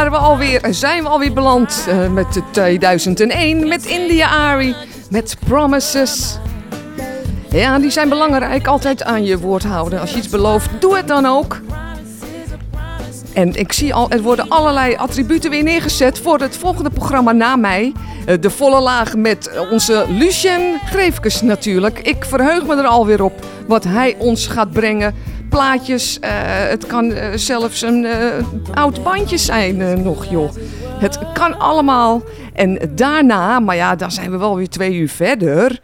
Waren we alweer, zijn we alweer beland eh, met de 2001 met India Ari, met Promises. Ja, die zijn belangrijk, altijd aan je woord houden. Als je iets belooft, doe het dan ook. En ik zie al, er worden allerlei attributen weer neergezet voor het volgende programma na mij. Eh, De volle laag met onze Lucien Greefkes natuurlijk. Ik verheug me er alweer op wat hij ons gaat brengen. Plaatjes, eh, het kan eh, zelfs een eh, oud bandje zijn nog joh. Het kan allemaal. En daarna, maar ja, dan zijn we wel weer twee uur verder.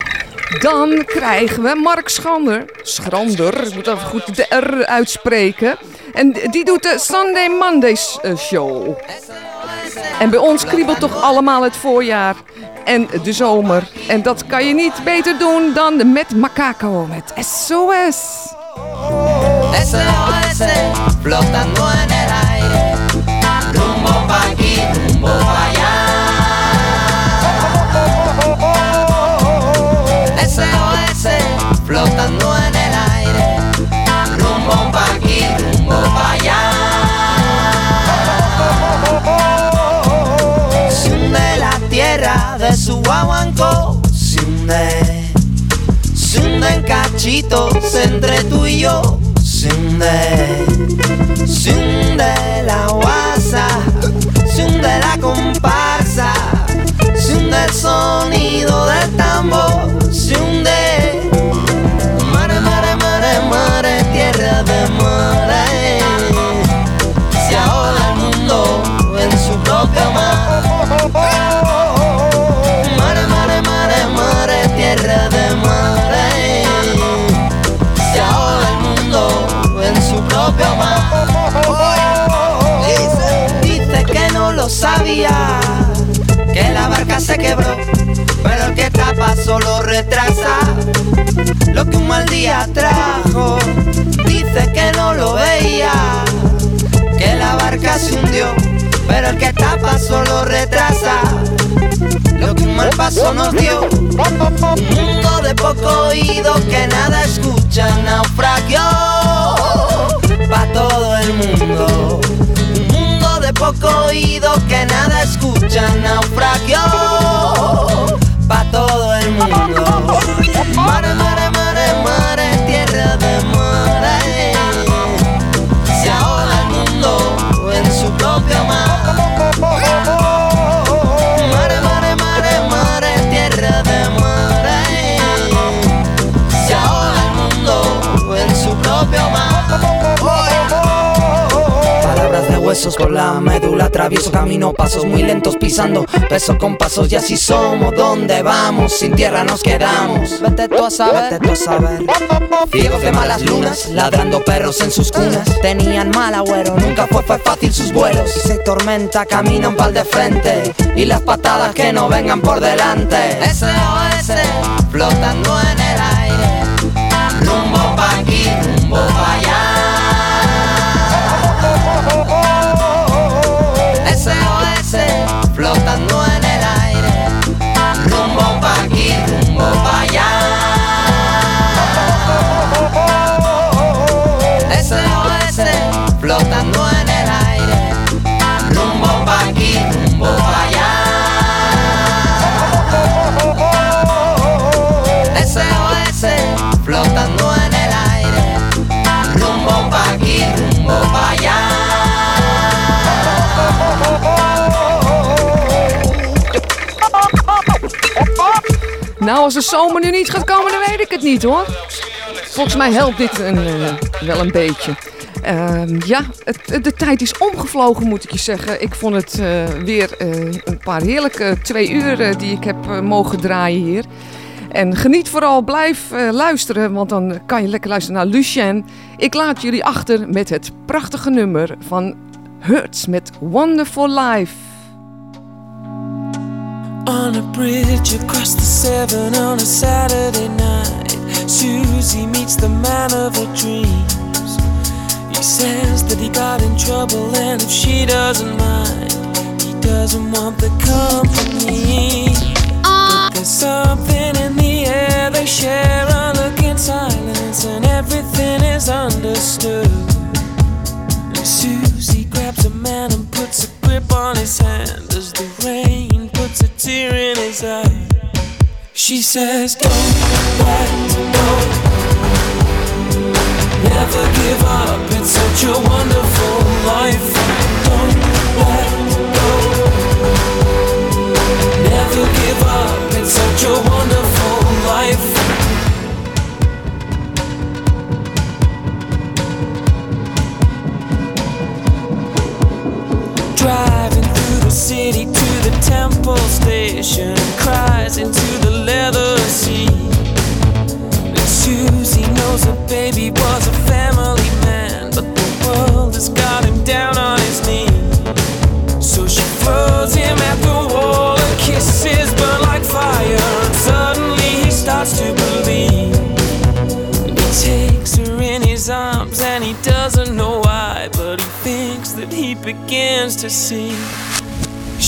Dan krijgen we Mark Schander. Schrander, ik moet even goed de R uitspreken. En die doet de Sunday Mondays show. En bij ons kriebelt toch allemaal het voorjaar en de zomer. En dat kan je niet beter doen dan met Macaco, met SOS. SOS flotando en el aire, rumbo pa' aquí, rumbo pa' allá. SOS flotando en el aire, rumbo pa' aquí, rumbo pa' allá. Se hunde la tierra de su guaguancó, se hunde se hunde en cachitos entre tú y yo. Cinde, cinde la guasa, cinde la comparsa, cinde el sonido del tambor, cinde lo sabía, que la barca se quebró, pero el que tapa solo retrasa lo que un mal día trajo. Dice que no lo veía, que la barca se hundió, pero el que tapa solo retrasa lo que un mal paso nos dio. Un mundo de poco oído que nada escucha, naufragió pa' todo el mundo. De poco oído que nada escucha, naufragió pa' todo el mundo. Mare, mare, mare, mare, tierra de. De huesos por la médula, atravieso camino, pasos muy lentos pisando, peso con pasos y así somos, ¿dónde vamos? Sin tierra nos quedamos. Vete tú a saber, vete tú a saber. Ciegos de malas lunas, ladrando perros en sus cunas. Tenían mal agüero, nunca fue, fue fácil sus vuelos. Y se tormenta, caminan pa'l de frente. Y las patadas que no vengan por delante. SOS, flotando en el Nou, als de zomer nu niet gaat komen, dan weet ik het niet hoor. Volgens mij helpt dit een, eh, wel een beetje. Ehm, ja, de tijd is omgevlogen, moet ik je zeggen. Ik vond het eh, weer eh, een paar heerlijke twee uur die ik heb mogen draaien hier. En geniet vooral, blijf luisteren, want dan kan je lekker luisteren naar Lucien. Ik laat jullie achter met het prachtige nummer van Hurts met Wonderful Life. On a bridge across the Severn on a Saturday night, Susie meets the man of her dreams. He says that he got in trouble, and if she doesn't mind, he doesn't want the company. But there's something in the air, they share a look in silence, and everything is understood. And Susie grabs a man and puts a grip on his hand as the rain tear in his eye. She says, Don't let go. Never give up, it's such a wonderful life. Don't let go. Never give up, it's such a wonderful life. The city to the temple station, cries into the leather seat. And Susie knows her baby was a family man, but the world has got him down on his knees. So she throws him at the wall and kisses burn like fire. And suddenly he starts to believe. And he takes her in his arms and he doesn't know why, but he thinks that he begins to see.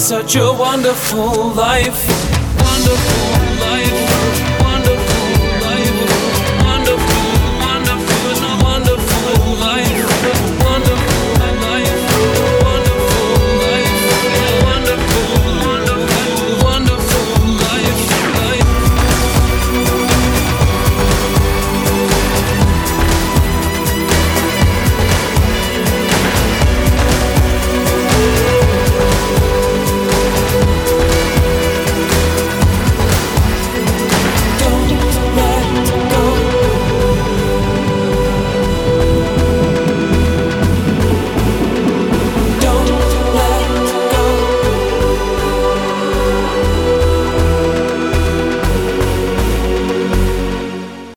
such a wonderful life. Wonderful.